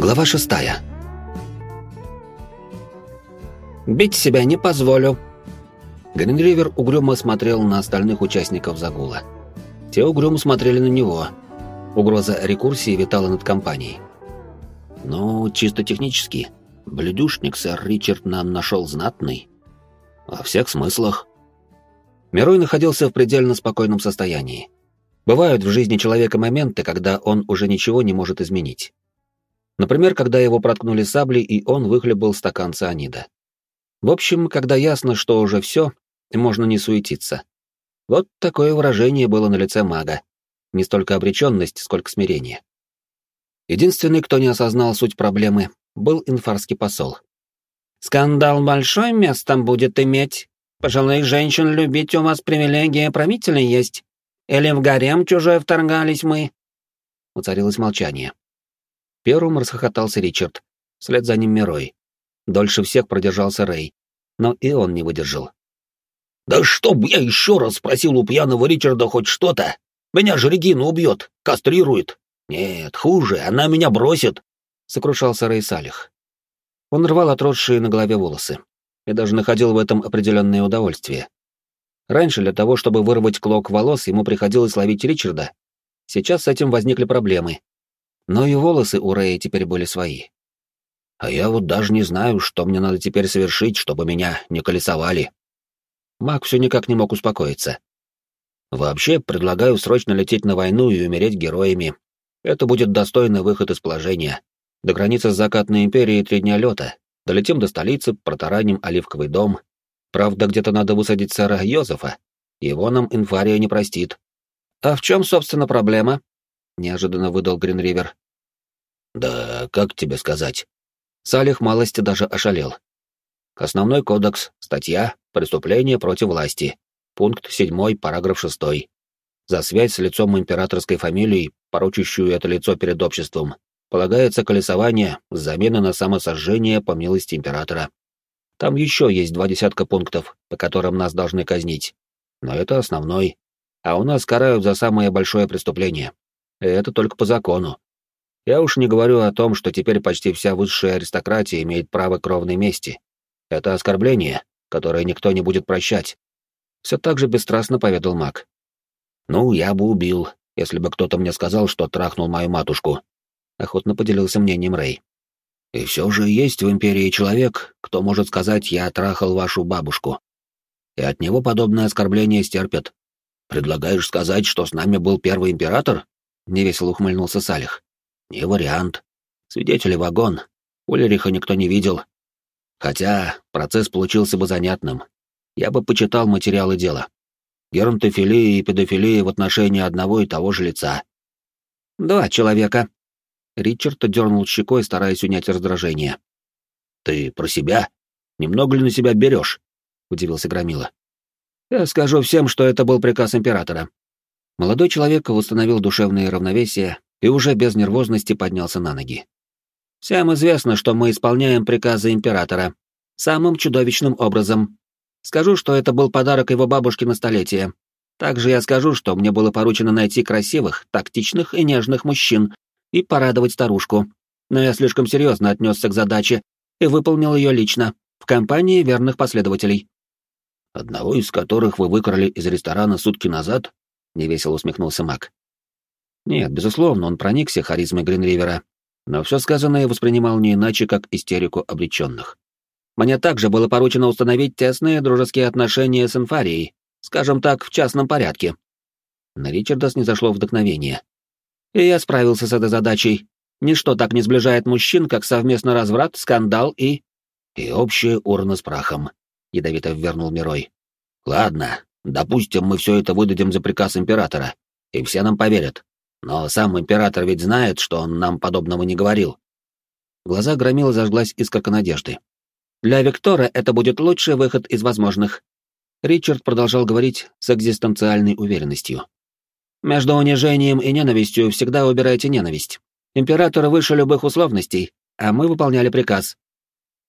Глава шестая. «Бить себя не позволю». Гринривер угрюмо смотрел на остальных участников загула. Те угрюмо смотрели на него. Угроза рекурсии витала над компанией. Но чисто технически, бледюшник сэр Ричард нам нашел знатный. Во всех смыслах. Мирой находился в предельно спокойном состоянии. Бывают в жизни человека моменты, когда он уже ничего не может изменить. Например, когда его проткнули саблей, и он выхлебал стакан цианида. В общем, когда ясно, что уже все, можно не суетиться. Вот такое выражение было на лице мага. Не столько обреченность, сколько смирение. Единственный, кто не осознал суть проблемы, был инфарский посол. «Скандал большое место будет иметь. Пожилых женщин любить у вас привилегия правителя есть. Или в гарем чужой вторгались мы?» Уцарилось молчание. Первым расхохотался Ричард, вслед за ним Мирой. Дольше всех продержался Рэй, но и он не выдержал. «Да чтоб я еще раз спросил у пьяного Ричарда хоть что-то! Меня же Регина убьет, кастрирует! Нет, хуже, она меня бросит!» — сокрушался Рэй Салих. Он рвал отросшие на голове волосы и даже находил в этом определенное удовольствие. Раньше для того, чтобы вырвать клок волос, ему приходилось ловить Ричарда. Сейчас с этим возникли проблемы, но и волосы у Рэя теперь были свои. А я вот даже не знаю, что мне надо теперь совершить, чтобы меня не колесовали. Маг все никак не мог успокоиться. Вообще, предлагаю срочно лететь на войну и умереть героями. Это будет достойный выход из положения. До границы с закатной империей три дня лета. Долетим до столицы, протараним Оливковый дом. Правда, где-то надо высадить сэра Йозефа. Его нам инфария не простит. А в чем, собственно, проблема? Неожиданно выдал Гринривер. Да как тебе сказать? Салих малости даже ошалел. Основной кодекс, статья «Преступление против власти», пункт 7, параграф 6. За связь с лицом императорской фамилии, порочащую это лицо перед обществом, полагается колесование с заменой на самосожжение по милости императора. Там еще есть два десятка пунктов, по которым нас должны казнить. Но это основной. А у нас карают за самое большое преступление. И это только по закону. Я уж не говорю о том, что теперь почти вся высшая аристократия имеет право кровной мести. Это оскорбление, которое никто не будет прощать. Все так же бесстрастно поведал маг. Ну, я бы убил, если бы кто-то мне сказал, что трахнул мою матушку. Охотно поделился мнением Рэй. И все же есть в Империи человек, кто может сказать «я трахал вашу бабушку». И от него подобное оскорбление стерпят. Предлагаешь сказать, что с нами был первый император? Невесело ухмыльнулся Салих. Не вариант. Свидетели вагон. Ульриха никто не видел. Хотя процесс получился бы занятным. Я бы почитал материалы дела. Геронтофилия и педофилия в отношении одного и того же лица. Два человека. Ричард дернул щекой, стараясь унять раздражение. «Ты про себя? Немного ли на себя берешь?» — удивился Громила. «Я скажу всем, что это был приказ императора». Молодой человек восстановил душевное равновесие и уже без нервозности поднялся на ноги. «Всем известно, что мы исполняем приказы императора. Самым чудовищным образом. Скажу, что это был подарок его бабушке на столетие. Также я скажу, что мне было поручено найти красивых, тактичных и нежных мужчин и порадовать старушку. Но я слишком серьезно отнесся к задаче и выполнил ее лично, в компании верных последователей. «Одного из которых вы выкрали из ресторана сутки назад?» — невесело усмехнулся Мак. Нет, безусловно, он проникся харизмой Гринривера, но все сказанное воспринимал не иначе, как истерику обреченных. Мне также было поручено установить тесные дружеские отношения с Инфарией, скажем так, в частном порядке. На Ричарда снизошло вдохновение. И я справился с этой задачей. Ничто так не сближает мужчин, как совместный разврат, скандал и... И общая урна с прахом, — ядовито ввернул Мирой. Ладно, допустим, мы все это выдадим за приказ императора, и все нам поверят. Но сам император ведь знает, что он нам подобного не говорил. Глаза громила зажглась искорка надежды. Для Виктора это будет лучший выход из возможных. Ричард продолжал говорить с экзистенциальной уверенностью. Между унижением и ненавистью всегда убирайте ненависть. Император выше любых условностей, а мы выполняли приказ.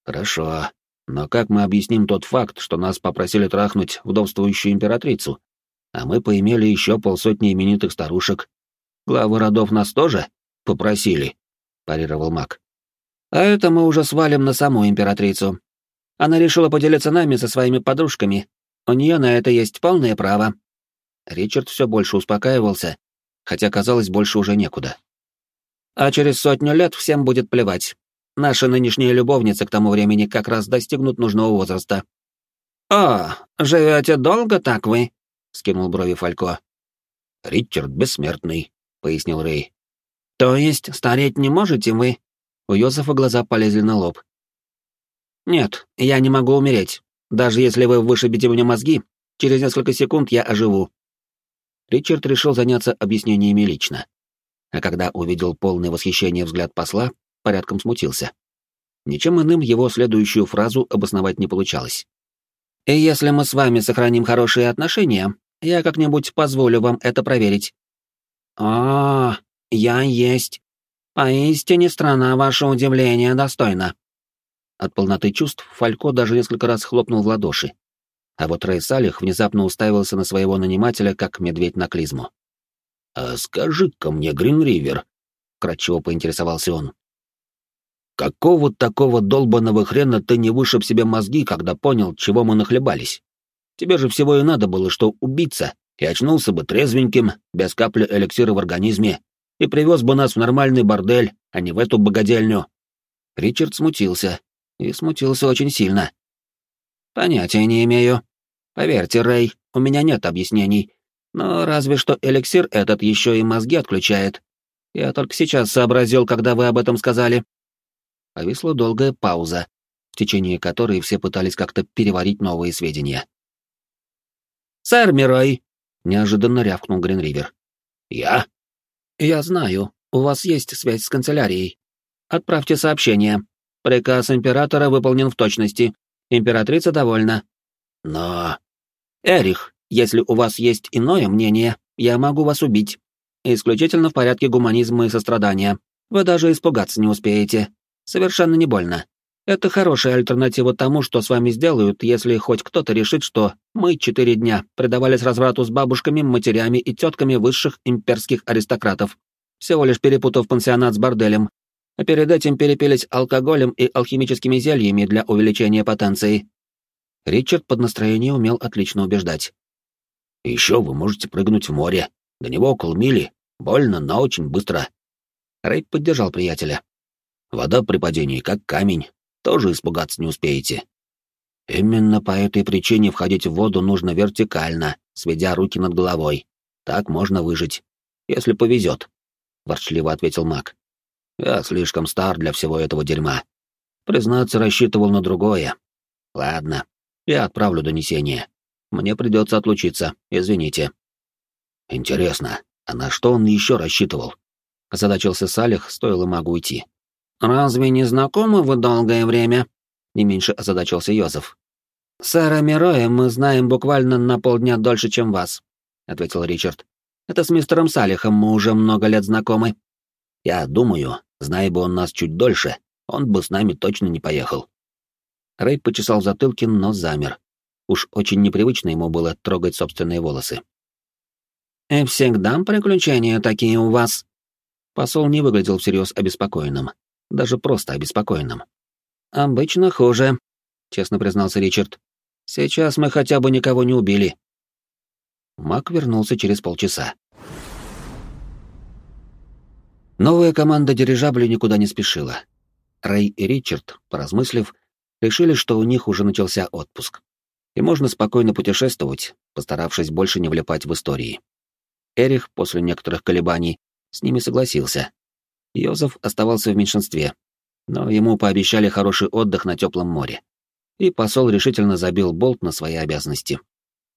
Хорошо. Но как мы объясним тот факт, что нас попросили трахнуть вдовствующую императрицу, а мы поимели еще полсотни именитых старушек, Главы родов нас тоже попросили, парировал маг. А это мы уже свалим на саму императрицу. Она решила поделиться нами со своими подружками. У нее на это есть полное право. Ричард все больше успокаивался, хотя казалось, больше уже некуда. А через сотню лет всем будет плевать. Наши нынешние любовницы к тому времени как раз достигнут нужного возраста. «О, живете долго так вы?» — скинул брови Фалько. «Ричард бессмертный», — пояснил Рэй. «То есть стареть не можете вы?» У Йозефа глаза полезли на лоб. «Нет, я не могу умереть. Даже если вы вышибите мне мозги, через несколько секунд я оживу». Ричард решил заняться объяснениями лично. А когда увидел полное восхищение взгляд посла, порядком смутился. Ничем иным его следующую фразу обосновать не получалось. «И если мы с вами сохраним хорошие отношения, я как-нибудь позволю вам это проверить». «А, я есть. Поистине страна ваше удивление достойна». От полноты чувств Фалько даже несколько раз хлопнул в ладоши. А вот Рэй внезапно уставился на своего нанимателя, как медведь на клизму. «А скажи-ка мне, Гринривер», — кратчево поинтересовался он, Какого такого долбанного хрена ты не вышиб себе мозги, когда понял, чего мы нахлебались? Тебе же всего и надо было, что убиться, и очнулся бы трезвеньким, без капли эликсира в организме, и привез бы нас в нормальный бордель, а не в эту богадельню. Ричард смутился, и смутился очень сильно. Понятия не имею. Поверьте, Рэй, у меня нет объяснений. Но разве что эликсир этот еще и мозги отключает. Я только сейчас сообразил, когда вы об этом сказали. Повисла долгая пауза, в течение которой все пытались как-то переварить новые сведения. «Сэр Мирой!» — неожиданно рявкнул Гринривер. «Я?» «Я знаю. У вас есть связь с канцелярией. Отправьте сообщение. Приказ императора выполнен в точности. Императрица довольна». «Но...» «Эрих, если у вас есть иное мнение, я могу вас убить. Исключительно в порядке гуманизма и сострадания. Вы даже испугаться не успеете. Совершенно не больно. Это хорошая альтернатива тому, что с вами сделают, если хоть кто-то решит, что мы четыре дня предавались разврату с бабушками, матерями и тетками высших имперских аристократов, всего лишь перепутав пансионат с борделем, а перед этим перепились алкоголем и алхимическими зельями для увеличения потенции. Ричард под настроение умел отлично убеждать. «Еще вы можете прыгнуть в море. До него около мили. Больно, но очень быстро». Рэй поддержал приятеля. Вода при падении как камень, тоже испугаться не успеете. Именно по этой причине входить в воду нужно вертикально, сведя руки над головой. Так можно выжить. Если повезет, — ворчливо ответил маг. Я слишком стар для всего этого дерьма. Признаться, рассчитывал на другое. Ладно, я отправлю донесение. Мне придется отлучиться, извините. Интересно, а на что он еще рассчитывал? Озадачился Салих, стоило магу уйти. «Разве не знакомы вы долгое время?» — не меньше озадачился Йозеф. «Сэра Мироя мы знаем буквально на полдня дольше, чем вас», — ответил Ричард. «Это с мистером Салихом мы уже много лет знакомы». «Я думаю, зная бы он нас чуть дольше, он бы с нами точно не поехал». Рэй почесал затылки, но замер. Уж очень непривычно ему было трогать собственные волосы. «И всегда приключения такие у вас?» Посол не выглядел всерьез обеспокоенным даже просто обеспокоенным. «Обычно хуже», — честно признался Ричард. «Сейчас мы хотя бы никого не убили». Мак вернулся через полчаса. Новая команда дирижабля никуда не спешила. Рэй и Ричард, поразмыслив, решили, что у них уже начался отпуск. И можно спокойно путешествовать, постаравшись больше не влипать в истории. Эрих, после некоторых колебаний, с ними согласился, Йозеф оставался в меньшинстве, но ему пообещали хороший отдых на теплом море. И посол решительно забил болт на свои обязанности.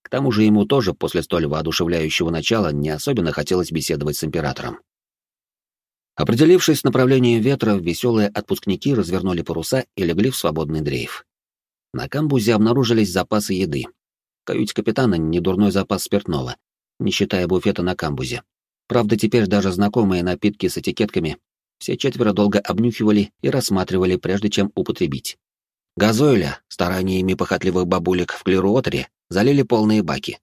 К тому же ему тоже после столь воодушевляющего начала не особенно хотелось беседовать с императором. Определившись с направлением ветра, веселые отпускники развернули паруса и легли в свободный дрейф. На камбузе обнаружились запасы еды. В каюте капитана недурной запас спиртного, не считая буфета на камбузе. Правда, теперь даже знакомые напитки с этикетками все четверо долго обнюхивали и рассматривали, прежде чем употребить. Газоиля, стараниями похотливых бабулек в клируотере, залили полные баки.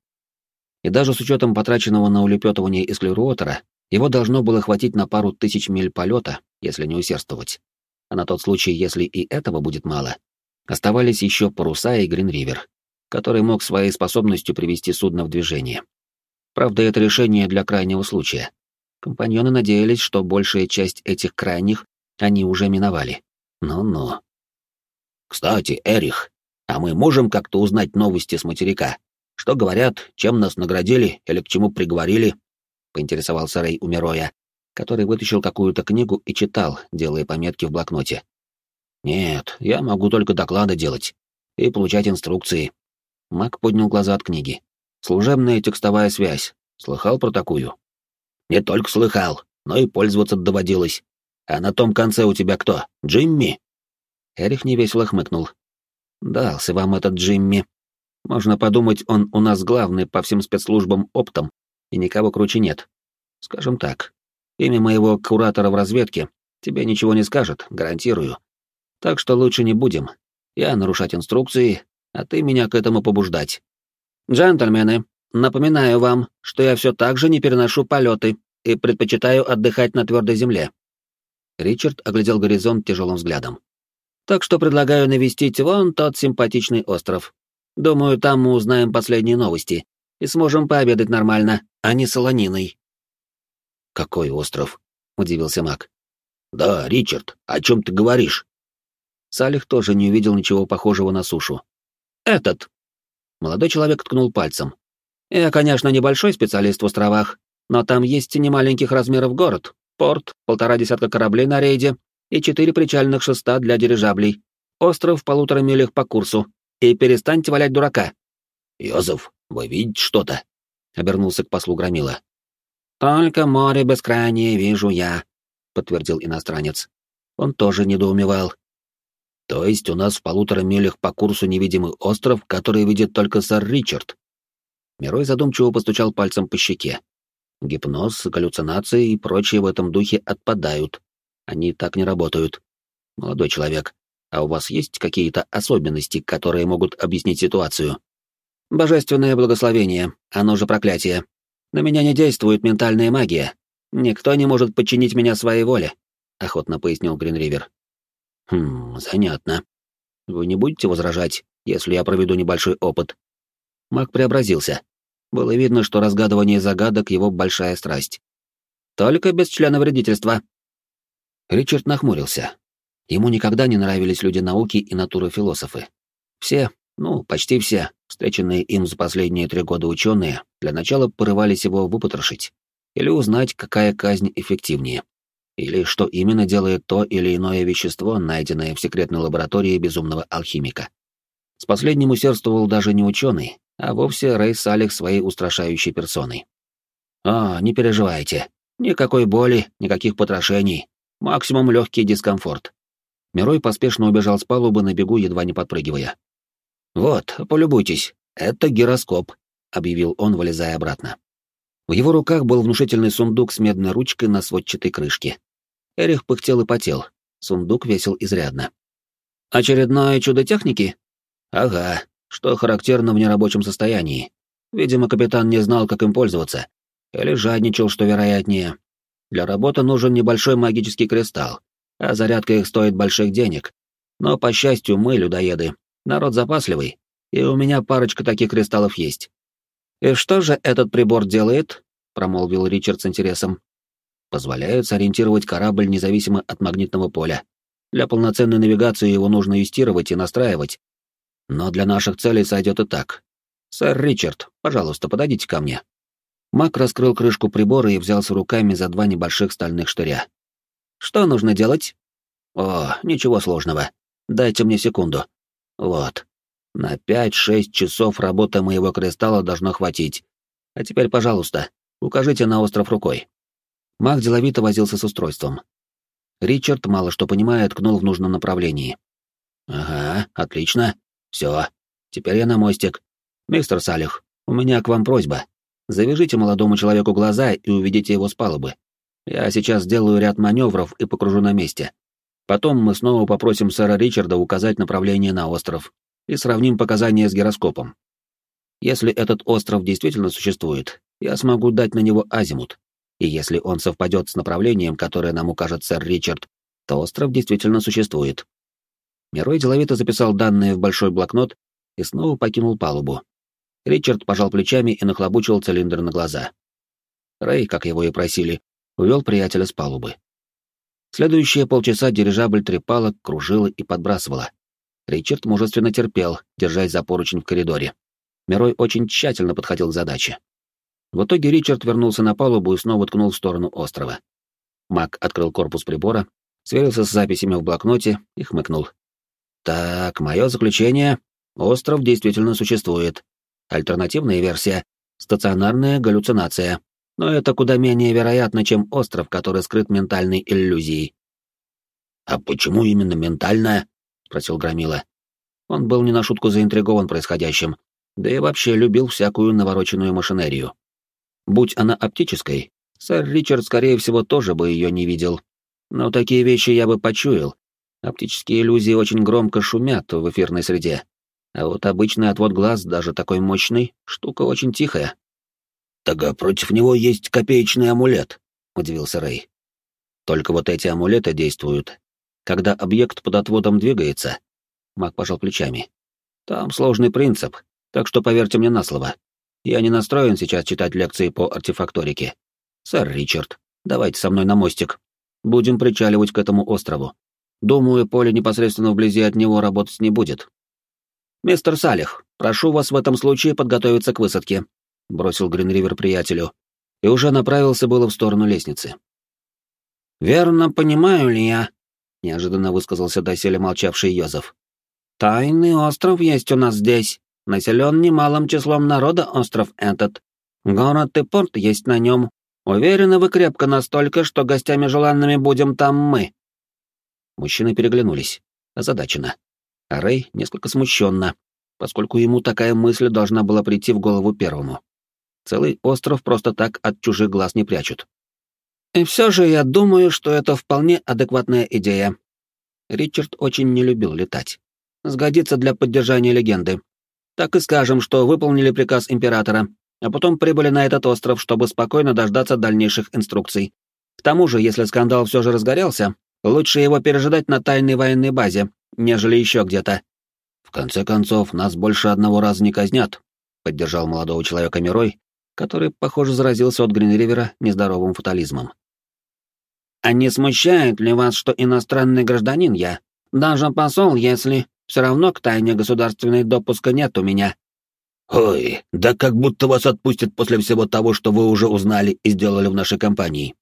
И даже с учетом потраченного на улепетывание из клируотера, его должно было хватить на пару тысяч миль полета, если не усердствовать. а на тот случай, если и этого будет мало, оставались еще паруса и Гринривер, который мог своей способностью привести судно в движение. Правда, это решение для крайнего случая. Компаньоны надеялись, что большая часть этих крайних они уже миновали. Ну-ну. «Кстати, Эрих, а мы можем как-то узнать новости с материка? Что говорят, чем нас наградили или к чему приговорили?» — поинтересовался Рэй у Мироя, который вытащил какую-то книгу и читал, делая пометки в блокноте. «Нет, я могу только доклады делать и получать инструкции». Мак поднял глаза от книги. «Служебная текстовая связь. Слыхал про такую?» «Не только слыхал, но и пользоваться доводилось. А на том конце у тебя кто? Джимми?» Эрих невесело хмыкнул. «Дался вам этот Джимми. Можно подумать, он у нас главный по всем спецслужбам оптом, и никого круче нет. Скажем так, имя моего куратора в разведке тебе ничего не скажет, гарантирую. Так что лучше не будем. Я нарушать инструкции, а ты меня к этому побуждать. Джентльмены, напоминаю вам, что я все так же не переношу полеты и предпочитаю отдыхать на твердой земле. Ричард оглядел горизонт тяжелым взглядом. Так что предлагаю навестить вон тот симпатичный остров. Думаю, там мы узнаем последние новости и сможем пообедать нормально, а не солониной. Какой остров? удивился Мак. Да, Ричард, о чем ты говоришь? Салих тоже не увидел ничего похожего на сушу. Этот. Молодой человек ткнул пальцем. Я, конечно, небольшой специалист в островах, но там есть немаленьких размеров город, порт, полтора десятка кораблей на рейде и четыре причальных шеста для дирижаблей. Остров в полутора милях по курсу. И перестаньте валять дурака. Йозеф, вы видите что-то? Обернулся к послу Громила. Только море бескрайнее вижу я, подтвердил иностранец. Он тоже недоумевал. То есть у нас в полутора милях по курсу невидимый остров, который видит только сэр Ричард. Мирой задумчиво постучал пальцем по щеке. Гипноз, галлюцинации и прочие в этом духе отпадают. Они так не работают. Молодой человек, а у вас есть какие-то особенности, которые могут объяснить ситуацию? Божественное благословение, оно же проклятие. На меня не действует ментальная магия. Никто не может подчинить меня своей воле, охотно пояснил Гринривер. Хм, занятно. Вы не будете возражать, если я проведу небольшой опыт? Маг преобразился. Было видно, что разгадывание загадок — его большая страсть. «Только без члена вредительства». Ричард нахмурился. Ему никогда не нравились люди науки и натуры философы. Все, ну, почти все, встреченные им за последние три года ученые, для начала порывались его выпотрошить. Или узнать, какая казнь эффективнее. Или что именно делает то или иное вещество, найденное в секретной лаборатории безумного алхимика. С последним усердствовал даже не ученый, а вовсе Рэй Салих своей устрашающей персоной. «А, не переживайте. Никакой боли, никаких потрошений. Максимум легкий дискомфорт». Мирой поспешно убежал с палубы на бегу, едва не подпрыгивая. «Вот, полюбуйтесь, это гироскоп», — объявил он, вылезая обратно. В его руках был внушительный сундук с медной ручкой на сводчатой крышке. Эрих пыхтел и потел. Сундук весил изрядно. «Очередное чудо техники?» «Ага, что характерно в нерабочем состоянии. Видимо, капитан не знал, как им пользоваться. Или жадничал, что вероятнее. Для работы нужен небольшой магический кристалл, а зарядка их стоит больших денег. Но, по счастью, мы, людоеды, народ запасливый, и у меня парочка таких кристаллов есть. «И что же этот прибор делает?» — промолвил Ричард с интересом. «Позволяет сориентировать корабль независимо от магнитного поля. Для полноценной навигации его нужно юстировать и настраивать, но для наших целей сойдет и так. Сэр Ричард, пожалуйста, подойдите ко мне. Мак раскрыл крышку прибора и взялся руками за два небольших стальных штыря. Что нужно делать? О, ничего сложного. Дайте мне секунду. Вот. На пять-шесть часов работы моего кристалла должно хватить. А теперь, пожалуйста, укажите на остров рукой. Мак деловито возился с устройством. Ричард, мало что понимая, ткнул в нужном направлении. «Ага, отлично. Все, теперь я на мостик. Мистер Салих, у меня к вам просьба. Завяжите молодому человеку глаза и уведите его с палубы. Я сейчас сделаю ряд маневров и покружу на месте. Потом мы снова попросим сэра Ричарда указать направление на остров и сравним показания с гироскопом. Если этот остров действительно существует, я смогу дать на него азимут. И если он совпадет с направлением, которое нам укажет сэр Ричард, то остров действительно существует. Мирой деловито записал данные в большой блокнот и снова покинул палубу. Ричард пожал плечами и нахлобучил цилиндр на глаза. Рэй, как его и просили, увел приятеля с палубы. Следующие полчаса дирижабль трепала, кружила и подбрасывала. Ричард мужественно терпел, держась за поручень в коридоре. Мирой очень тщательно подходил к задаче. В итоге Ричард вернулся на палубу и снова ткнул в сторону острова. Мак открыл корпус прибора, сверился с записями в блокноте и хмыкнул. «Так, мое заключение. Остров действительно существует. Альтернативная версия — стационарная галлюцинация. Но это куда менее вероятно, чем остров, который скрыт ментальной иллюзией». «А почему именно ментальная?» — спросил Громила. Он был не на шутку заинтригован происходящим, да и вообще любил всякую навороченную машинерию. Будь она оптической, сэр Ричард, скорее всего, тоже бы ее не видел. Но такие вещи я бы почуял. Оптические иллюзии очень громко шумят в эфирной среде. А вот обычный отвод глаз, даже такой мощный, штука очень тихая. «Так против него есть копеечный амулет», — удивился Рэй. «Только вот эти амулеты действуют, когда объект под отводом двигается». Маг пожал плечами. «Там сложный принцип, так что поверьте мне на слово. Я не настроен сейчас читать лекции по артефакторике. Сэр Ричард, давайте со мной на мостик. Будем причаливать к этому острову. Думаю, поле непосредственно вблизи от него работать не будет. Мистер Салих, прошу вас в этом случае подготовиться к высадке, бросил Гринривер приятелю и уже направился было в сторону лестницы. Верно понимаю ли я? неожиданно высказался доселе молчавший Йозеф. Тайный остров есть у нас здесь. Населен немалым числом народа остров этот. Город и порт есть на нем. Уверены вы крепко настолько, что гостями желанными будем там мы». Мужчины переглянулись, озадаченно. А Рэй несколько смущенно, поскольку ему такая мысль должна была прийти в голову первому. Целый остров просто так от чужих глаз не прячут. И все же я думаю, что это вполне адекватная идея. Ричард очень не любил летать. Сгодится для поддержания легенды. Так и скажем, что выполнили приказ императора, а потом прибыли на этот остров, чтобы спокойно дождаться дальнейших инструкций. К тому же, если скандал все же разгорелся, лучше его пережидать на тайной военной базе, нежели еще где-то. В конце концов, нас больше одного раза не казнят, поддержал молодого человека Мирой, который, похоже, заразился от Гринривера нездоровым фатализмом. «А не смущает ли вас, что иностранный гражданин я? Даже посол, если...» Все равно к тайне государственной допуска нет у меня». «Ой, да как будто вас отпустят после всего того, что вы уже узнали и сделали в нашей компании».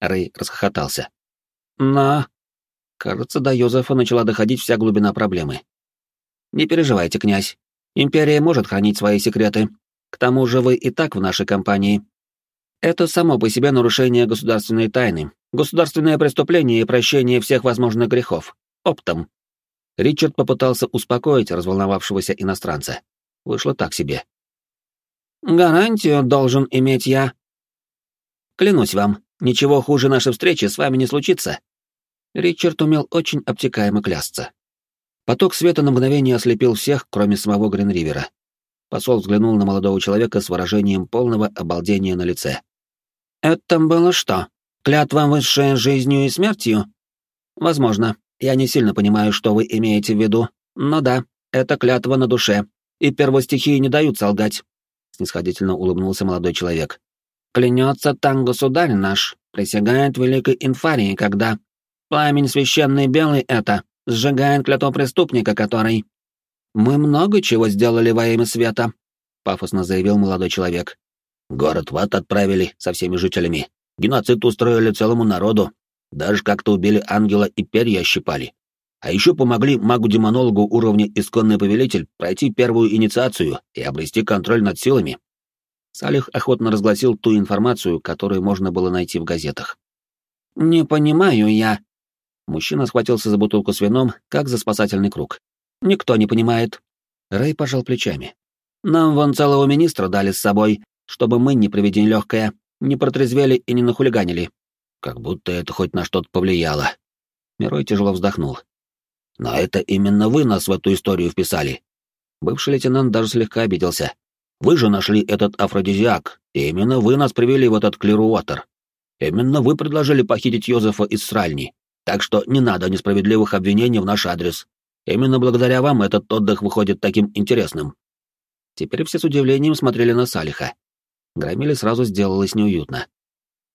Рэй расхохотался. «Но...» Кажется, до Йозефа начала доходить вся глубина проблемы. «Не переживайте, князь. Империя может хранить свои секреты. К тому же вы и так в нашей компании. Это само по себе нарушение государственной тайны, государственное преступление и прощение всех возможных грехов. Оптом. Ричард попытался успокоить разволновавшегося иностранца. Вышло так себе. «Гарантию должен иметь я». «Клянусь вам, ничего хуже нашей встречи с вами не случится». Ричард умел очень обтекаемо клясться. Поток света на мгновение ослепил всех, кроме самого Гринривера. Посол взглянул на молодого человека с выражением полного обалдения на лице. «Это было что? Клятва высшая жизнью и смертью?» «Возможно. Я не сильно понимаю, что вы имеете в виду, но да, это клятва на душе, и первостихии не дают солгать», — снисходительно улыбнулся молодой человек. «Клянется там государь наш, присягает великой инфарии, когда пламень священный белый это, сжигает клятво преступника, который...» «Мы много чего сделали во имя света», — пафосно заявил молодой человек. «Город в ад отправили со всеми жителями. Геноцид устроили целому народу, даже как-то убили ангела и перья щипали. А еще помогли магу-демонологу уровня «Исконный повелитель» пройти первую инициацию и обрести контроль над силами. Салих охотно разгласил ту информацию, которую можно было найти в газетах. «Не понимаю я». Мужчина схватился за бутылку с вином, как за спасательный круг. «Никто не понимает». Рэй пожал плечами. «Нам вон целого министра дали с собой, чтобы мы, не приведень легкое, не протрезвели и не нахулиганили. Как будто это хоть на что-то повлияло. Мирой тяжело вздохнул. Но это именно вы нас в эту историю вписали. Бывший лейтенант даже слегка обиделся. Вы же нашли этот афродизиак, и именно вы нас привели в этот Клируотер. Именно вы предложили похитить Йозефа из Сральни. Так что не надо несправедливых обвинений в наш адрес. Именно благодаря вам этот отдых выходит таким интересным. Теперь все с удивлением смотрели на Салиха. Громиле сразу сделалось неуютно.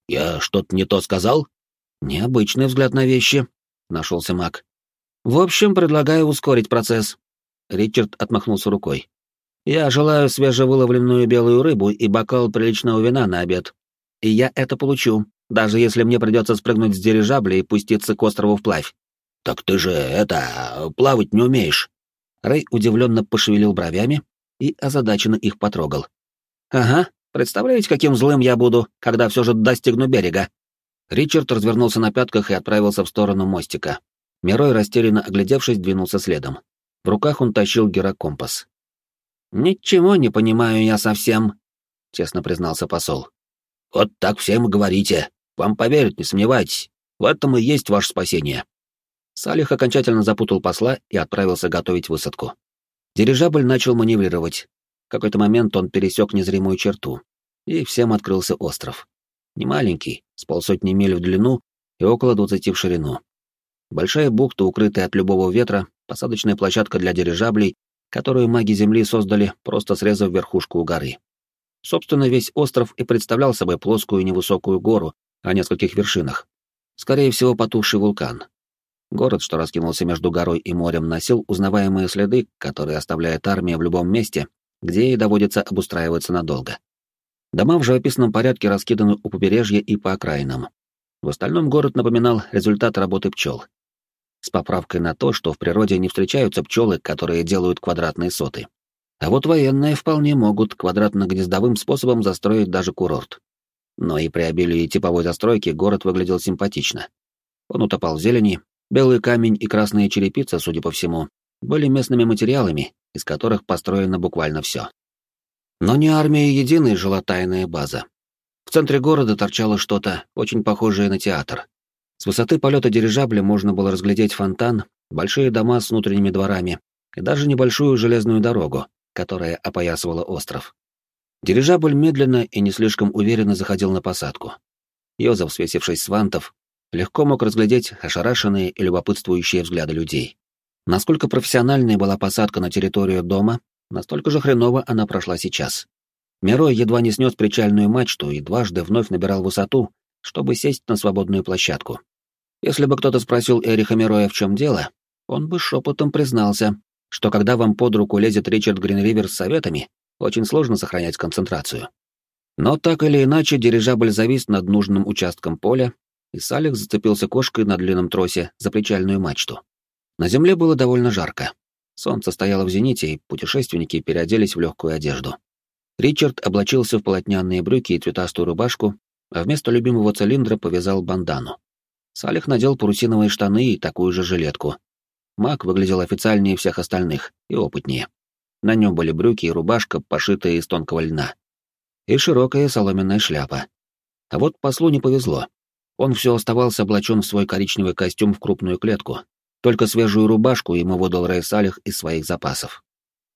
«Я что-то не то сказал?» «Необычный взгляд на вещи», — нашелся маг. «В общем, предлагаю ускорить процесс». Ричард отмахнулся рукой. «Я желаю свежевыловленную белую рыбу и бокал приличного вина на обед. И я это получу, даже если мне придется спрыгнуть с дирижабля и пуститься к острову вплавь». «Так ты же, это, плавать не умеешь». Рэй удивленно пошевелил бровями, и озадаченно их потрогал. «Ага, представляете, каким злым я буду, когда все же достигну берега?» Ричард развернулся на пятках и отправился в сторону мостика. Мирой, растерянно оглядевшись, двинулся следом. В руках он тащил гирокомпас. «Ничего не понимаю я совсем», — честно признался посол. «Вот так всем говорите. Вам поверят, не сомневайтесь. В этом и есть ваше спасение». Салих окончательно запутал посла и отправился готовить высадку. Дирижабль начал маневрировать. В какой-то момент он пересек незримую черту, и всем открылся остров. Немаленький, с полсотни миль в длину и около двадцати в ширину. Большая бухта, укрытая от любого ветра, посадочная площадка для дирижаблей, которую маги Земли создали, просто срезав верхушку у горы. Собственно, весь остров и представлял собой плоскую невысокую гору о нескольких вершинах. Скорее всего, потухший вулкан, Город, что раскинулся между горой и морем, носил узнаваемые следы, которые оставляет армия в любом месте, где ей доводится обустраиваться надолго. Дома в живописном порядке раскиданы у побережья и по окраинам. В остальном город напоминал результат работы пчел. С поправкой на то, что в природе не встречаются пчелы, которые делают квадратные соты. А вот военные вполне могут квадратно-гнездовым способом застроить даже курорт. Но и при обилии типовой застройки город выглядел симпатично. Он утопал в зелени, Белый камень и красная черепица, судя по всему, были местными материалами, из которых построено буквально все. Но не армия единой жила тайная база. В центре города торчало что-то, очень похожее на театр. С высоты полета дирижабля можно было разглядеть фонтан, большие дома с внутренними дворами и даже небольшую железную дорогу, которая опоясывала остров. Дирижабль медленно и не слишком уверенно заходил на посадку. Йозеф, свесившись с вантов, легко мог разглядеть ошарашенные и любопытствующие взгляды людей. Насколько профессиональной была посадка на территорию дома, настолько же хреново она прошла сейчас. Мирой едва не снес причальную мачту и дважды вновь набирал высоту, чтобы сесть на свободную площадку. Если бы кто-то спросил Эриха Мироя, в чем дело, он бы шепотом признался, что когда вам под руку лезет Ричард Гринривер с советами, очень сложно сохранять концентрацию. Но так или иначе дирижабль завис над нужным участком поля, и Салих зацепился кошкой на длинном тросе за причальную мачту. На земле было довольно жарко. Солнце стояло в зените, и путешественники переоделись в легкую одежду. Ричард облачился в полотняные брюки и цветастую рубашку, а вместо любимого цилиндра повязал бандану. Салих надел парусиновые штаны и такую же жилетку. Маг выглядел официальнее всех остальных и опытнее. На нем были брюки и рубашка, пошитые из тонкого льна. И широкая соломенная шляпа. А вот послу не повезло. Он все оставался облачен в свой коричневый костюм в крупную клетку, только свежую рубашку ему выдал Рэй Салих из своих запасов.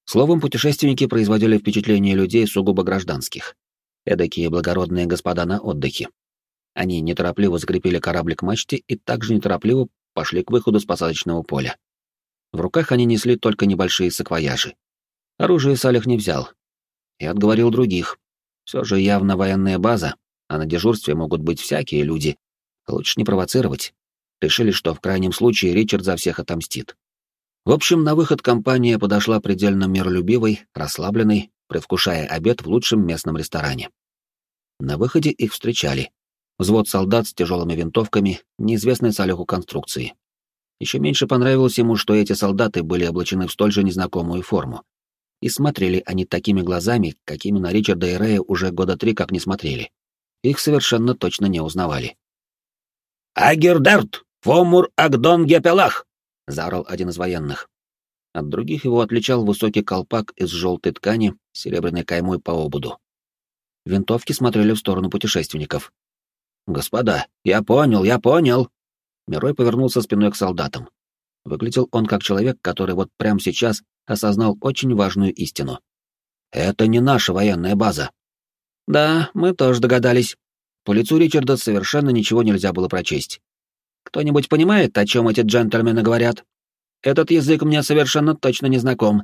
Словом, путешественники производили впечатление людей сугубо гражданских. Эдакие благородные господа на отдыхе. Они неторопливо закрепили корабль к мачте и также неторопливо пошли к выходу с посадочного поля. В руках они несли только небольшие саквояжи. Оружие Салих не взял. И отговорил других. Все же явно военная база, а на дежурстве могут быть всякие люди, Лучше не провоцировать. Решили, что в крайнем случае Ричард за всех отомстит. В общем, на выход компания подошла предельно миролюбивой, расслабленной, предвкушая обед в лучшем местном ресторане. На выходе их встречали. Взвод солдат с тяжелыми винтовками, неизвестной Салиху конструкции. Еще меньше понравилось ему, что эти солдаты были облачены в столь же незнакомую форму. И смотрели они такими глазами, какими на Ричарда и Рея уже года три как не смотрели. Их совершенно точно не узнавали. «Агердерт! Фомур Агдон Гепелах!» — заорал один из военных. От других его отличал высокий колпак из желтой ткани с серебряной каймой по ободу. Винтовки смотрели в сторону путешественников. «Господа, я понял, я понял!» Мирой повернулся спиной к солдатам. Выглядел он как человек, который вот прямо сейчас осознал очень важную истину. «Это не наша военная база». «Да, мы тоже догадались», по лицу Ричарда совершенно ничего нельзя было прочесть. Кто-нибудь понимает, о чем эти джентльмены говорят? Этот язык мне совершенно точно не знаком.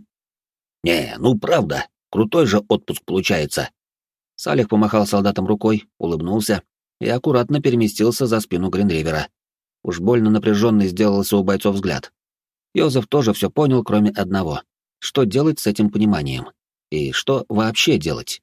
Не, ну правда, крутой же отпуск получается. Салих помахал солдатам рукой, улыбнулся и аккуратно переместился за спину Гринривера. Уж больно напряженный сделался у бойцов взгляд. Йозеф тоже все понял, кроме одного. Что делать с этим пониманием? И что вообще делать?